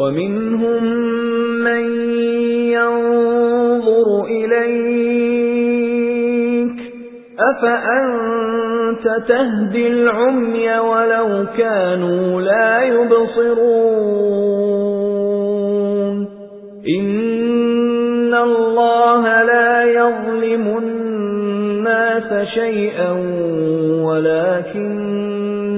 وَمِنْهُمْ مَن يَنظُرُ إِلَيْكَ أَفَأَنْتَ تَهْدِي الْعُمْيَ وَلَوْ كَانُوا لَا يُبْصِرُونَ إِنَّ اللَّهَ لَا يَظْلِمُ النَّاسَ شَيْئًا وَلَكِنَّ